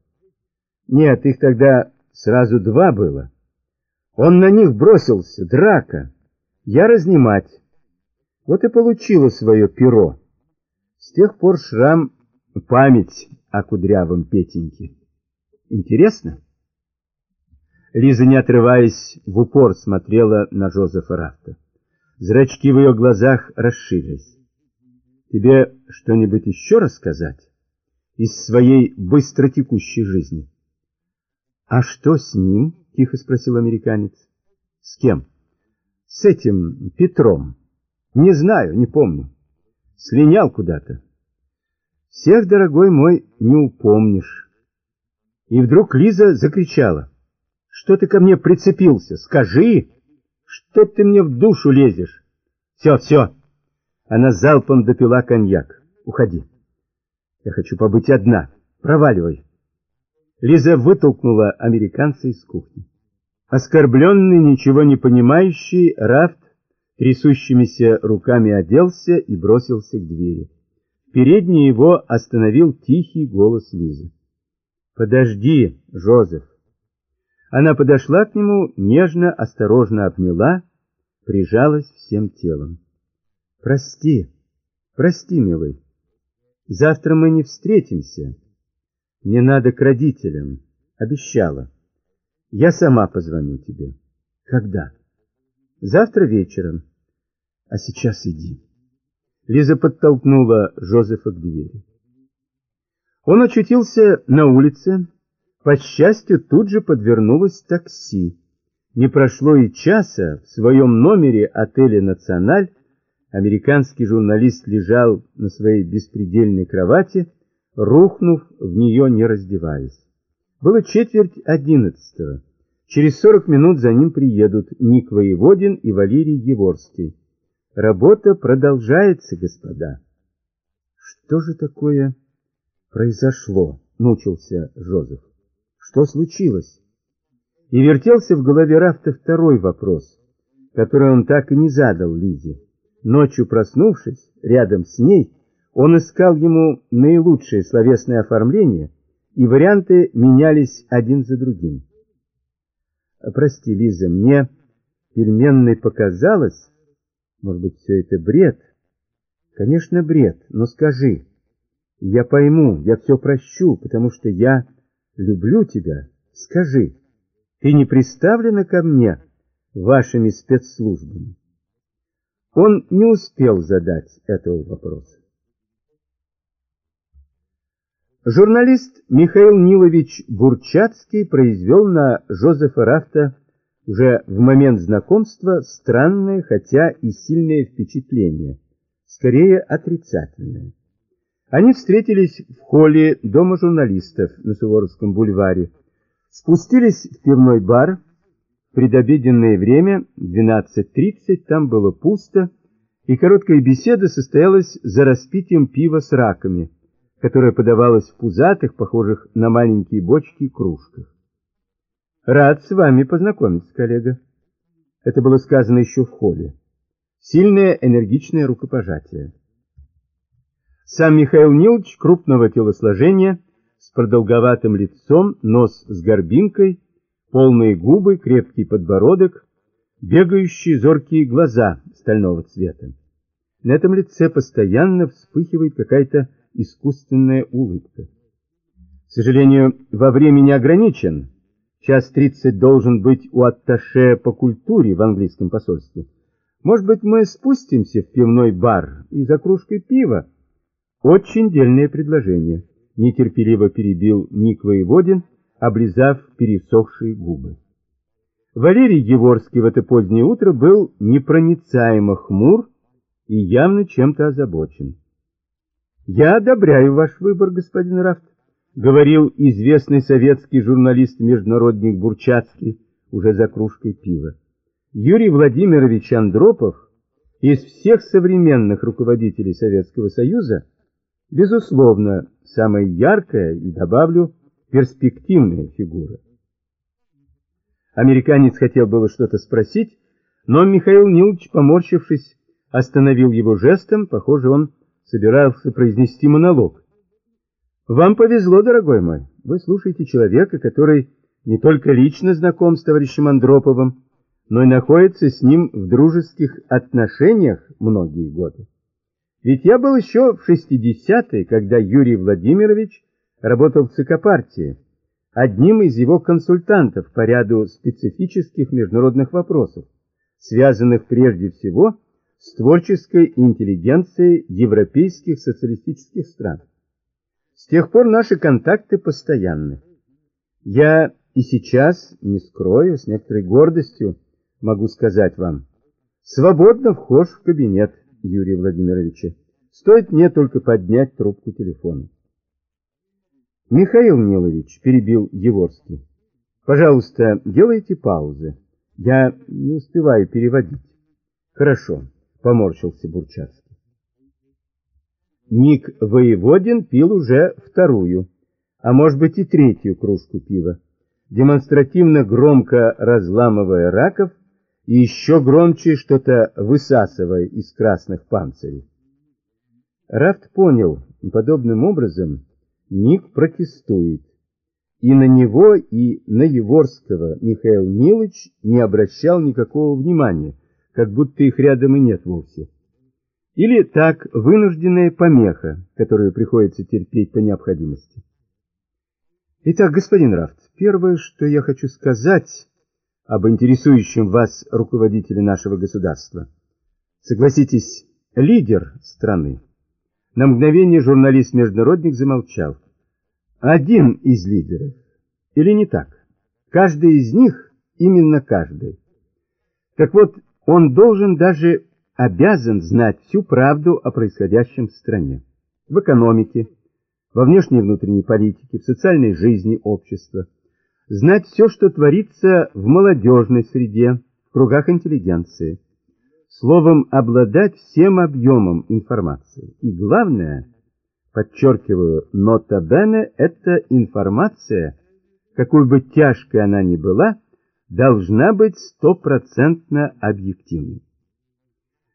Нет, их тогда сразу два было. Он на них бросился, драка. Я разнимать. Вот и получила свое перо. С тех пор шрам — память о кудрявом Петеньке. Интересно? Лиза, не отрываясь, в упор смотрела на Жозефа Рафта. Зрачки в ее глазах расширились. Тебе что-нибудь еще рассказать из своей быстротекущей жизни? — А что с ним? — тихо спросил американец. — С кем? — С этим Петром. Не знаю, не помню. Слинял куда-то. Всех, дорогой мой, не упомнишь. И вдруг Лиза закричала. Что ты ко мне прицепился? Скажи, что ты мне в душу лезешь? Все, все. Она залпом допила коньяк. Уходи. Я хочу побыть одна. Проваливай. Лиза вытолкнула американца из кухни. Оскорбленный, ничего не понимающий, Рафт трясущимися руками оделся и бросился к двери. Передний его остановил тихий голос Лизы. «Подожди, Жозеф!» Она подошла к нему, нежно, осторожно обняла, прижалась всем телом. Прости, прости, милый. Завтра мы не встретимся. Не надо к родителям. Обещала. Я сама позвоню тебе. Когда? Завтра вечером. А сейчас иди. Лиза подтолкнула Жозефа к двери. Он очутился на улице. По счастью, тут же подвернулось такси. Не прошло и часа, в своем номере отеля «Националь» американский журналист лежал на своей беспредельной кровати, рухнув в нее, не раздеваясь. Было четверть одиннадцатого. Через сорок минут за ним приедут Ник Воеводин и Валерий Еворский. Работа продолжается, господа. Что же такое произошло? Мучился Жозеф. Что случилось? И вертелся в голове Рафта второй вопрос, который он так и не задал Лизе. Ночью проснувшись, рядом с ней, он искал ему наилучшее словесное оформление, и варианты менялись один за другим. «Прости, Лиза, мне пельменной показалось, может быть, все это бред?» «Конечно, бред, но скажи, я пойму, я все прощу, потому что я люблю тебя. Скажи, ты не приставлена ко мне вашими спецслужбами?» Он не успел задать этого вопроса. Журналист Михаил Нилович Бурчатский произвел на Жозефа Рафта уже в момент знакомства странное, хотя и сильное впечатление, скорее отрицательное. Они встретились в холле Дома журналистов на Суворовском бульваре, спустились в пивной бар, предобеденное время, 12.30, там было пусто, и короткая беседа состоялась за распитием пива с раками, которое подавалось в пузатых, похожих на маленькие бочки, кружках. «Рад с вами познакомиться, коллега». Это было сказано еще в холле. Сильное, энергичное рукопожатие. Сам Михаил Нилович крупного телосложения, с продолговатым лицом, нос с горбинкой, полные губы, крепкий подбородок, бегающие зоркие глаза стального цвета. На этом лице постоянно вспыхивает какая-то искусственная улыбка. К сожалению, во времени ограничен. Час тридцать должен быть у атташе по культуре в английском посольстве. Может быть, мы спустимся в пивной бар и за кружкой пива? Очень дельное предложение. Нетерпеливо перебил Ник Воеводин, облизав пересохшие губы. Валерий Еворский в это позднее утро был непроницаемо хмур и явно чем-то озабочен. «Я одобряю ваш выбор, господин Рафт», — говорил известный советский журналист-международник Бурчацкий уже за кружкой пива. Юрий Владимирович Андропов из всех современных руководителей Советского Союза, безусловно, самая яркая и, добавлю, перспективная фигура. Американец хотел было что-то спросить, но Михаил Нилович, поморщившись, остановил его жестом, похоже, он собирался произнести монолог. «Вам повезло, дорогой мой, вы слушаете человека, который не только лично знаком с товарищем Андроповым, но и находится с ним в дружеских отношениях многие годы. Ведь я был еще в 60-е, когда Юрий Владимирович работал в ЦК партии, одним из его консультантов по ряду специфических международных вопросов, связанных прежде всего с творческой интеллигенцией европейских социалистических стран. С тех пор наши контакты постоянны. Я и сейчас, не скрою, с некоторой гордостью могу сказать вам, свободно вхож в кабинет Юрия Владимировича. Стоит мне только поднять трубку телефона. Михаил Нилович, перебил Еворский, пожалуйста, делайте паузы. Я не успеваю переводить. Хорошо, поморщился Бурчатский. Ник Воеводин пил уже вторую, а может быть и третью кружку пива, демонстративно громко разламывая раков и еще громче что-то высасывая из красных панцирей. Рафт понял, подобным образом Ник протестует. И на него, и на Еворского Михаил Нилыч не обращал никакого внимания, как будто их рядом и нет вовсе. Или так вынужденная помеха, которую приходится терпеть по необходимости. Итак, господин Рафт, первое, что я хочу сказать об интересующем вас руководителе нашего государства. Согласитесь, лидер страны. На мгновение журналист-международник замолчал. Один из лидеров. Или не так? Каждый из них, именно каждый. Так вот, он должен даже обязан знать всю правду о происходящем в стране. В экономике, во внешней и внутренней политике, в социальной жизни общества. Знать все, что творится в молодежной среде, в кругах интеллигенции. Словом, обладать всем объемом информации. И главное, подчеркиваю, нота бене, это информация, какой бы тяжкой она ни была, должна быть стопроцентно объективной.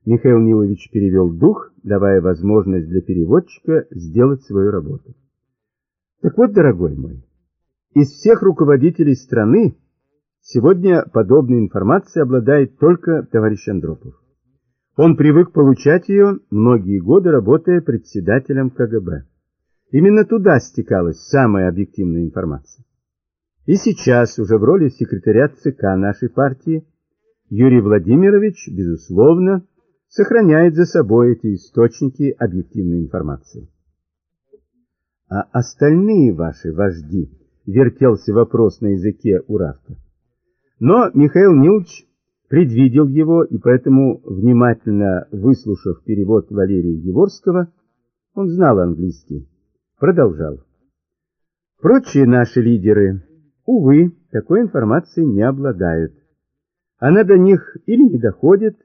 Михаил Нилович перевел дух, давая возможность для переводчика сделать свою работу. Так вот, дорогой мой, из всех руководителей страны сегодня подобной информацией обладает только товарищ Андропов. Он привык получать ее многие годы, работая председателем КГБ. Именно туда стекалась самая объективная информация. И сейчас, уже в роли секретаря ЦК нашей партии, Юрий Владимирович, безусловно, сохраняет за собой эти источники объективной информации. А остальные ваши вожди, вертелся вопрос на языке Уравка. Но Михаил Нилович предвидел его, и поэтому, внимательно выслушав перевод Валерия Еворского, он знал английский, продолжал. Прочие наши лидеры, увы, такой информацией не обладают. Она до них или не доходит,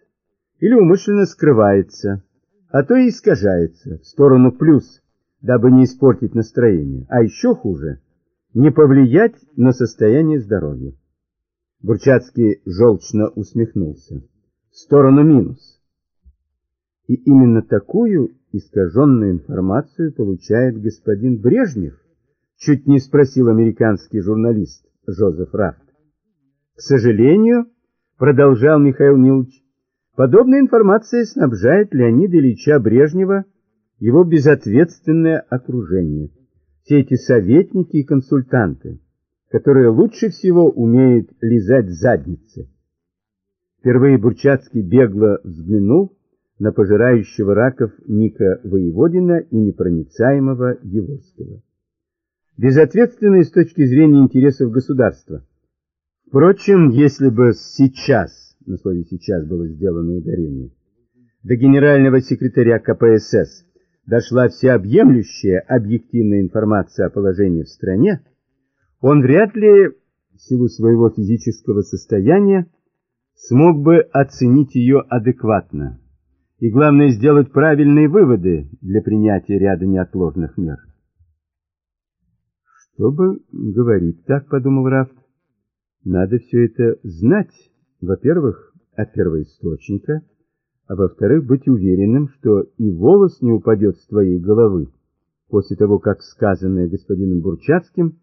или умышленно скрывается, а то и искажается в сторону плюс, дабы не испортить настроение, а еще хуже – не повлиять на состояние здоровья. Бурчацкий желчно усмехнулся. В сторону минус. И именно такую искаженную информацию получает господин Брежнев, чуть не спросил американский журналист Жозеф Рафт. К сожалению, продолжал Михаил Нилович, Подобная информация снабжает Леонида Ильича Брежнева его безответственное окружение. Все эти советники и консультанты, которые лучше всего умеют лизать задницы. Впервые Бурчацкий бегло взглянул на пожирающего раков Ника Воеводина и непроницаемого Еворского. Безответственные с точки зрения интересов государства. Впрочем, если бы сейчас на слове «сейчас» было сделано ударение, до генерального секретаря КПСС дошла всеобъемлющая объективная информация о положении в стране, он вряд ли, в силу своего физического состояния, смог бы оценить ее адекватно и, главное, сделать правильные выводы для принятия ряда неотложных мер. Чтобы говорить так, подумал Рафт, надо все это знать во-первых, от первоисточника, а во-вторых, быть уверенным, что и волос не упадет с твоей головы после того, как сказанное господином Бурчатским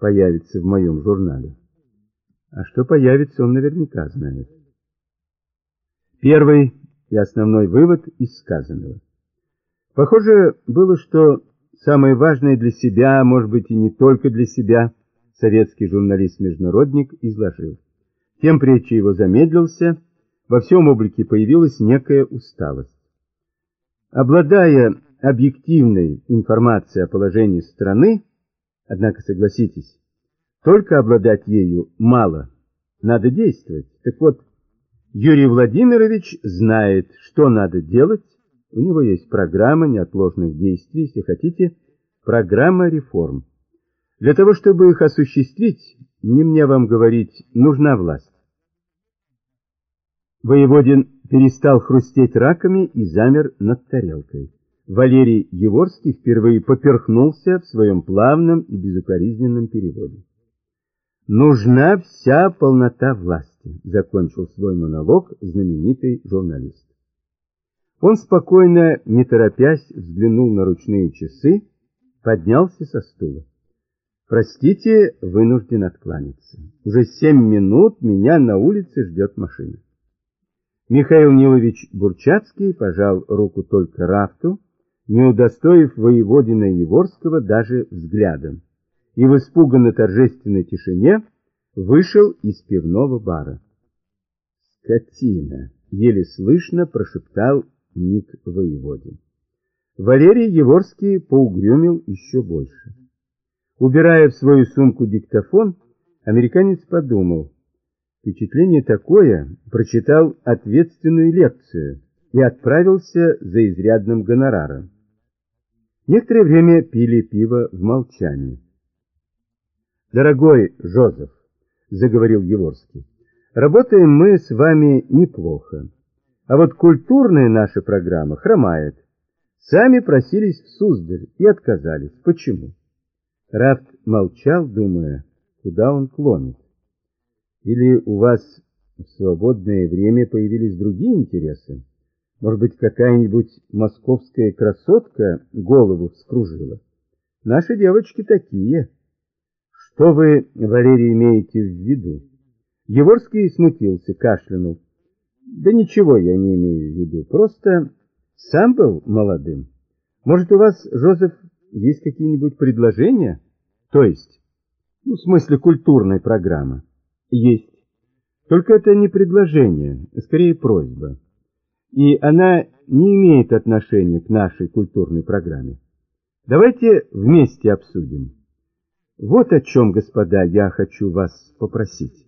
появится в моем журнале. А что появится, он наверняка знает. Первый и основной вывод из сказанного. Похоже было, что самое важное для себя, может быть и не только для себя, советский журналист-международник изложил. Тем прече его замедлился, во всем облике появилась некая усталость. Обладая объективной информацией о положении страны, однако согласитесь, только обладать ею мало, надо действовать. Так вот, Юрий Владимирович знает, что надо делать, у него есть программа неотложных действий, если хотите, программа реформ. Для того, чтобы их осуществить, не мне вам говорить, нужна власть. Воеводин перестал хрустеть раками и замер над тарелкой. Валерий Еворский впервые поперхнулся в своем плавном и безукоризненном переводе. «Нужна вся полнота власти», — закончил свой монолог знаменитый журналист. Он спокойно, не торопясь, взглянул на ручные часы, поднялся со стула. Простите, вынужден откланяться. Уже семь минут меня на улице ждет машина. Михаил Нилович Бурчацкий пожал руку только Рафту, не удостоив воеводина Еворского даже взглядом, и в испуганно торжественной тишине вышел из пивного бара. «Скотина!» — еле слышно прошептал Ник воеводин. Валерий Еворский поугрюмил еще больше. Убирая в свою сумку диктофон, американец подумал, впечатление такое, прочитал ответственную лекцию и отправился за изрядным гонораром. Некоторое время пили пиво в молчании. «Дорогой Жозеф», — заговорил Еворский, — «работаем мы с вами неплохо, а вот культурная наша программа хромает. Сами просились в Суздаль и отказались. Почему?» Рафт молчал, думая, куда он клонит. «Или у вас в свободное время появились другие интересы?» Может быть, какая-нибудь московская красотка голову вскружила? Наши девочки такие. Что вы, Валерий, имеете в виду? Еворский смутился, кашлянул. Да ничего я не имею в виду, просто сам был молодым. Может, у вас, Жозеф, есть какие-нибудь предложения? То есть, ну, в смысле культурной программы? Есть. Только это не предложение, скорее просьба и она не имеет отношения к нашей культурной программе. Давайте вместе обсудим. Вот о чем, господа, я хочу вас попросить.